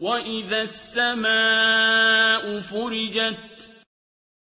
وَإِذَا السَّمَاءُ فُرِجَتْ